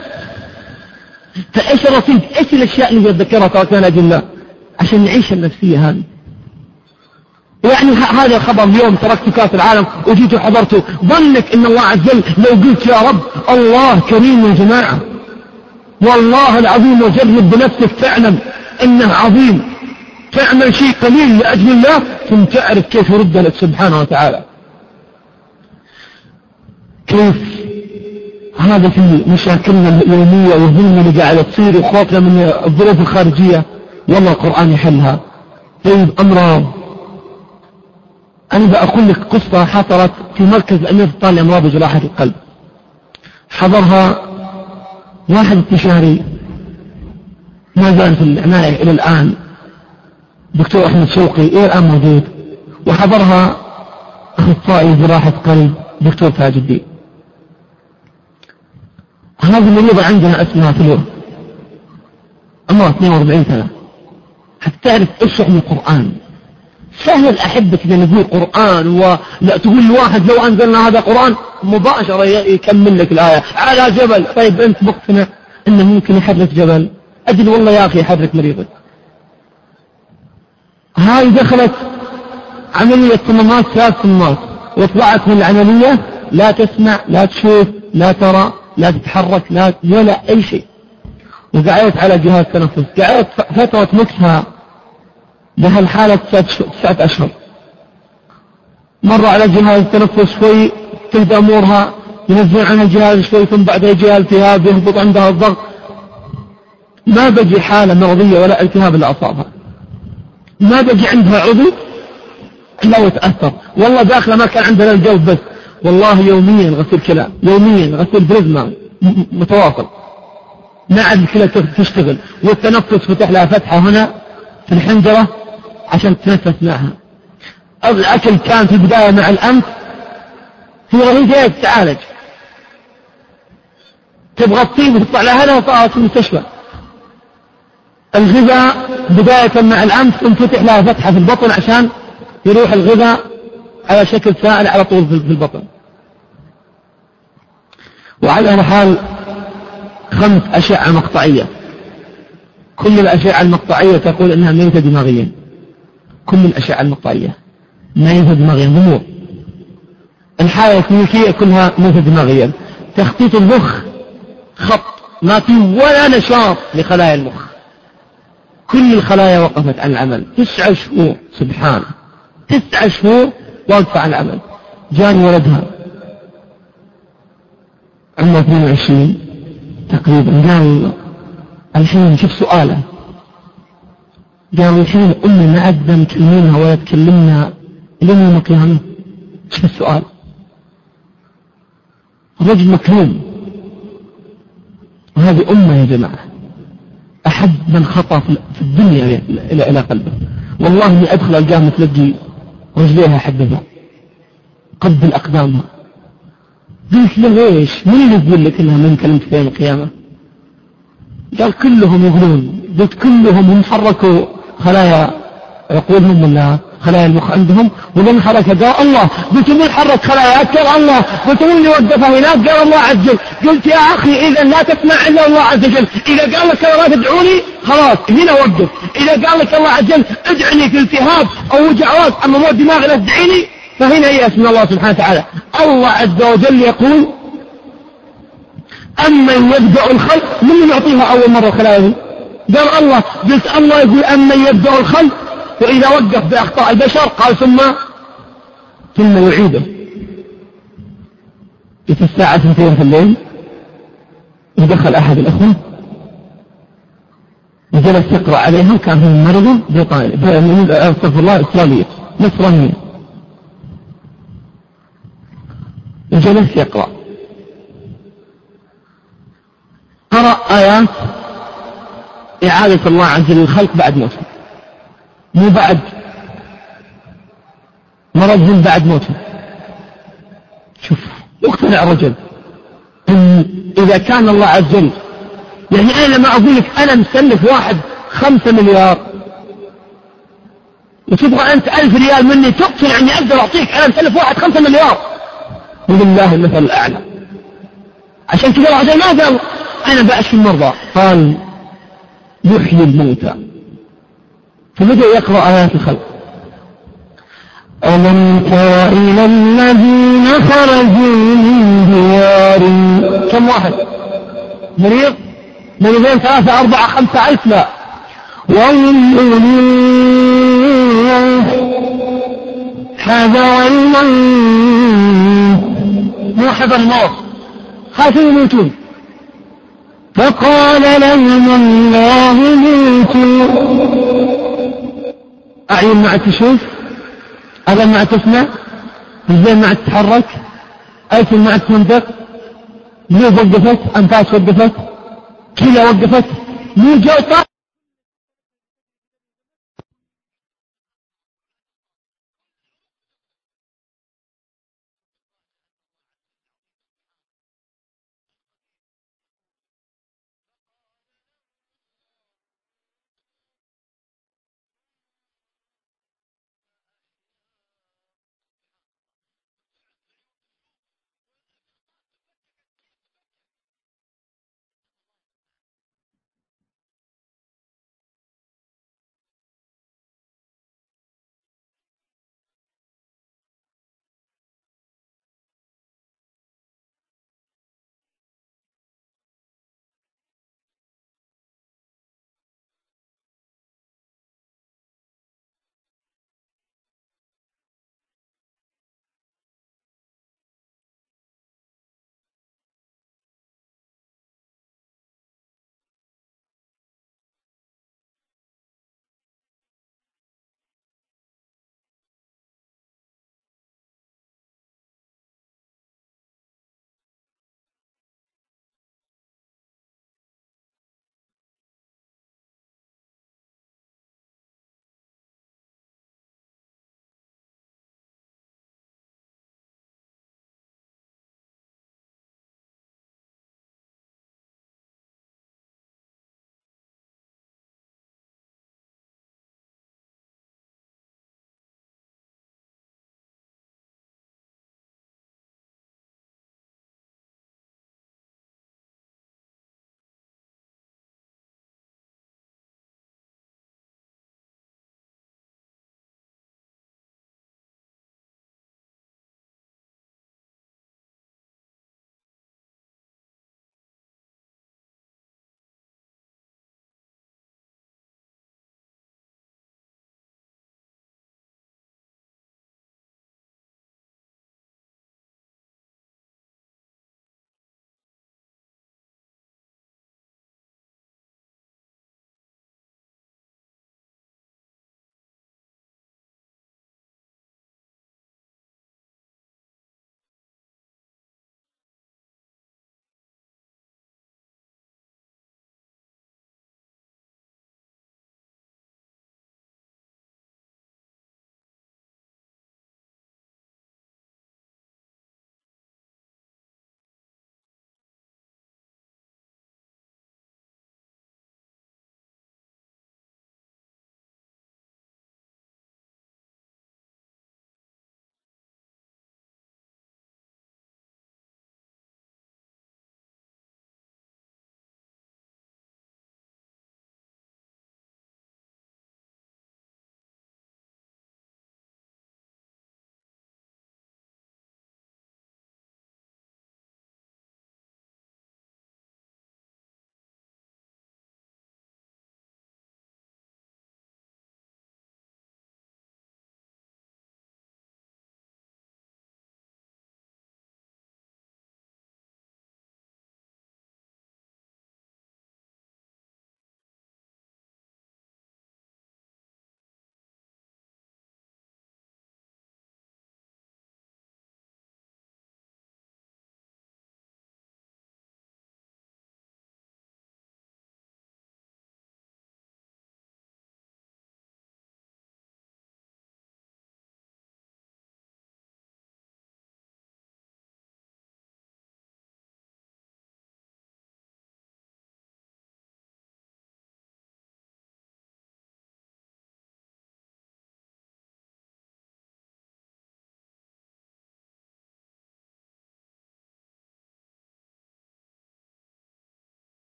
فإيش الرصيد؟ إيش الأشياء اللي يتذكرها تركنا لأجل الله عشان نعيش النفسية هذه. يعني هذا خبر اليوم تركت كاس العالم وجيت وحضرته ظنك إن الله عز وجل لو قلت يا رب الله كريم يا جماعة. والله العظيم وجرب بنفسك تعلم إنه عظيم. تعمل شيء قليل لأجل الله ثم تعرف كيف يرد لك سبحانه وتعالى. كيف؟ هذا في مشاكلنا اليومية والظلم اللي قاعدة تصير وخوفنا من الظروف الخارجية. والله القرآن يحلها. طيب أمراض. أنا بأقول لك قصة حصلت في مركز الأمير الطالي لأمراض وجراحة القلب. حضرها واحد استشاري ما زال في العناية إلى الآن. دكتور أحمد شوقي إلى الآن موجود؟ وحضرها أخصائي جراحة قلب دكتور تاج الدين. هذه المريضة عندنا اسمها فلور عمرها 42 سنة. حتى تعرف إيش يعني القرآن. سهل أحبك إذا نقول قرآن ولا تقول لواحد لو أنزلنا هذا قرآن مباشرة يكمل لك الآية. على جبل. طيب أنت مقتنع أنه ممكن يحرك جبل. أجل والله يا أخي يحرك مريضك. هاي دخلت عملية صمامات ثلاث صمامات. وطلعت من العملية لا تسمع لا تشوف لا ترى. لا تتحرك لا ولا أي شيء. وقعدت على جهاز تنفس قعدت فترة مكسها بهالحالة تسعة أشهر. مر على جهاز التنفس شوي تهدى أمورها ينزل عنها الجهاز شوي ثم بعدها يجيها التهاب يهبط عندها الضغط. ما بقي حالة مرضية ولا التهاب لأعصابها ما بقي عندها عضو إلا وتأثر. والله داخله ما كان عندها الجو بس. والله يوميا غسيل كلى يوميا غسيل بريزما متواصل. ما عاد الكلى تشتغل. والتنفس فتح لها فتحة هنا في الحنجرة عشان تتنفس معها. الأكل كان في البداية مع الأنف هي جاية تتعالج. تبغى تطيب وتطلع لها هنا وطلعت في المستشفى. الغذاء بداية مع الأنف ثم فتح لها فتحة في البطن عشان يروح الغذاء على شكل سائل على طول في البطن. وعلى حال خمس أشعة مقطعية. كل الأشعة المقطعية تقول أنها ميتة دماغيا. كل الأشعة المقطعية ميتة دماغيا ضمور. الحالة الكلينيكية كلها ميتة دماغيا. تخطيط المخ خط. ما في ولا نشاط لخلايا المخ. كل الخلايا وقفت عن العمل. تسعة شهور. سبحان تسعة شهور واقفة عن العمل. جاني ولدها. عمره 22 تقريبا. قال الحين شوف سؤاله. قال الحين أمي ما عدنا مكلمينها ولا تكلمنا لين يوم القيامة شوف السؤال. رجل مكلوم وهذه أمة يا جماعة. أحب من خطأ في الدنيا إلى إلى قلبه. والله إني أدخل الجامعة تلقي رجليها حبذا قبل أقدامها قلت له ليش من اللي يقول لك إنها من كلمة في القيامة؟ قال كلهم يقولون قلت كلهم هم حركوا خلايا عقولهم ولا؟ خلايا المخ عندهم ومن حركها قال الله قلت من حرك خلاياك قال الله. قلت من اللي وقفها هناك؟ قال الله عز وجل. قلت يا أخي إذا لا تسمع إلا الله عز وجل. إذا قال لك لا تدعوني خلاص هنا وقف. إذا قال لك الله عز وجل ادعني في التهاب أو وجع راس أما مو دماغ لا تدعيني فهنا يأس من الله سبحانه وتعالى. الله عز وجل يقول أمن يبدأ الخلق من يعطيها أول مرة خلايا قال الله. قلت الله يقول أمن يبدأ الخلق وإذا وقف بأخطاء البشر قال ثم ثم يعيده. في الساعة اثنتين في الليل ودخل أحد الأخوة وجلس يقرأ عليها كان هو مرض بريطانيا استغفر الله إسرائيلية نصرانية. وجلس يقرأ. قرأ آيات إعادة الله عز وجل الخلق بعد موته. مو بعد. مرضهم بعد موته. شوف مقتنع رجل. إن إذا كان الله عز وجل يعني أنا لما أقول لك أنا مسلف واحد خمسة مليار. وتبغى أنت ألف ريال مني تقتنع أني أقدر أعطيك أنا مسلف واحد خمسة مليار. ولله المثل الأعلى. عشان كذا الرجل ما قال أنا بأشفي المرضى قال يحيي الموتى. فبدأ يقرأ آيات الخلق. ألم تر إلى الذين خرجوا من ديارهم كم واحد؟ مريض؟ مريضين ثلاثة أربعة خمسة ألف لا. وهم هذا الموت مو حذر الموت. خافوا يموتون. فقال لهم الله موتوا. أعين ما تشوف أذن ما تسمع رجلين ما تتحرك ألسن ما تنطق قلوب وقفت أنفاس وقفت كلى وقفت مو جو